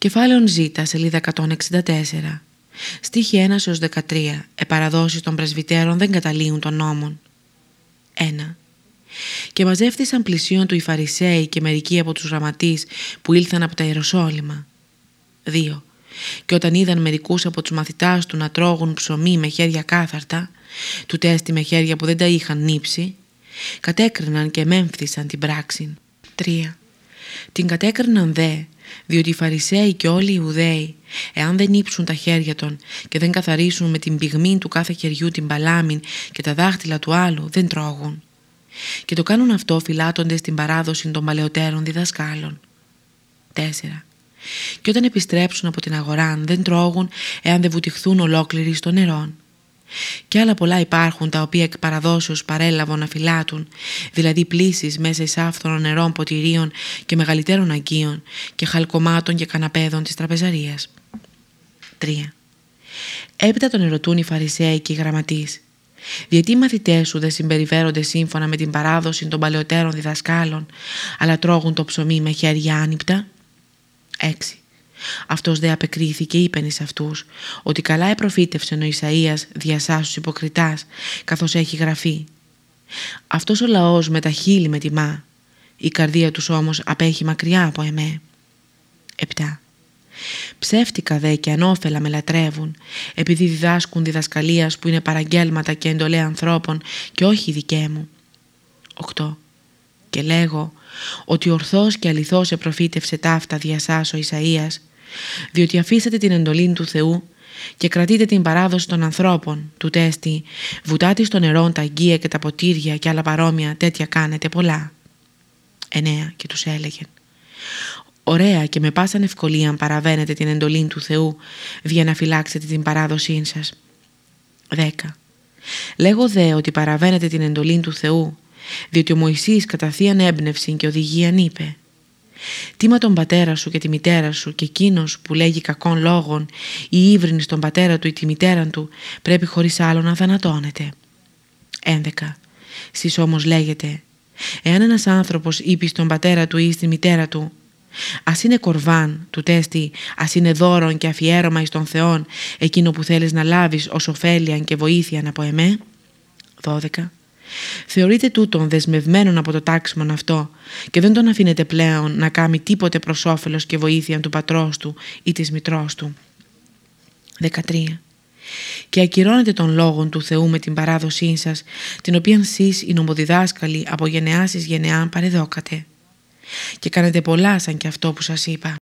Κεφάλαιον Ζ, σελίδα 164. Στίχη 1 έως 13. Επαραδόσεις των πρεσβυτέρων δεν καταλύουν των νόμων. 1. Και μαζεύτησαν πλησίον του οι Φαρισαίοι και μερικοί από τους γραμματείς που ήλθαν από τα Ιεροσόλυμα. 2. Και όταν είδαν μερικούς από τους μαθητάς του να τρώγουν ψωμί με χέρια κάθαρτα, του τέστη με χέρια που δεν τα είχαν νύψει, κατέκριναν και μέμφθησαν την πράξη. 3. Την κατέκριναν δε διότι οι Φαρισαίοι και όλοι οι Ιουδαίοι, εάν δεν ύψουν τα χέρια των και δεν καθαρίσουν με την πυγμή του κάθε χεριού την παλάμην και τα δάχτυλα του άλλου, δεν τρώγουν. Και το κάνουν αυτό φυλάτονται στην παράδοση των παλαιότερων διδασκάλων. 4. Και όταν επιστρέψουν από την αγορά δεν τρώγουν εάν δεν βουτυχθούν ολόκληροι στο νερό. Και άλλα πολλά υπάρχουν τα οποία εκ παραδόσεως παρέλαβαν να φυλάτουν, δηλαδή πλήσεις μέσα εις άφθονων νερών ποτηρίων και μεγαλύτερων αγκίων και χαλκομάτων και καναπέδων της τραπεζαρίας. 3. Έπειτα τον ερωτούν οι Φαρισαίοι και οι γραμματείς. Γιατί οι μαθητές σου δεν συμπεριφέρονται σύμφωνα με την παράδοση των παλαιότερων διδασκάλων, αλλά τρώγουν το ψωμί με χέρια άνυπτα; 6. Αυτός δε απεκρίθηκε είπεν εις αυτούς ότι καλά επροφήτευσε ο Ισαΐας διασάσους υποκριτάς καθώς έχει γραφεί. Αυτός ο λαός με τα χείλη με τιμά, η καρδία τους όμως απέχει μακριά από εμέ. 7. Ψεύτικα δε και ανώφελα με λατρεύουν, επειδή διδάσκουν διδασκαλίας που είναι παραγγέλματα και εντολέ ανθρώπων και όχι δικέ μου. 8. Και λέγω ότι ορθώς και αληθώς επροφήτευσε ταύτα διασάς ο Ισαΐας διότι αφήσατε την εντολή του Θεού και κρατείτε την παράδοση των ανθρώπων του τέστη, βουτάτε στο νερό τα αγκία και τα ποτήρια και άλλα παρόμοια τέτοια κάνετε πολλά. Εννέα και τους έλεγε Ωραία και με πάσαν ευκολία παραβαίνετε την εντολή του Θεού για να φυλάξετε την παράδοσή σας. Δέκα. Λέγω δε ότι παραβαίνετε την εντολή του Θεού διότι ο Μωυσής κατά θείαν έμπνευση και οδηγίαν είπε Τίμα τον πατέρα σου και τη μητέρα σου και εκείνος που λέγει κακών λόγων ή ύβρινη στον πατέρα του ή τη μητέρα του πρέπει χωρίς άλλο να θανατώνεται. 11. Σεις όμως λέγεται εάν ένας άνθρωπος είπε στον πατέρα του ή στη μητέρα του Ας είναι κορβάν του τέστη, ας είναι δώρον και αφιέρωμα εις τον Θεόν εκείνο που θέλεις να λάβεις ως ωφέλεια και βοήθεια από εμέ. 12. Θεωρείται τούτον δεσμευμένον από το τάξιμον αυτό και δεν τον αφήνεται πλέον να κάνει τίποτε προς όφελος και βοήθεια του πατρός του ή της μητρός του. 13. Και ακυρώνετε τον λόγον του Θεού με την παράδοσή σας, την οποία σεις οι νομοδιδάσκαλοι από γενεάς εις γενεάν παρεδόκατε. Και κάνετε πολλά σαν και αυτό που σας είπα.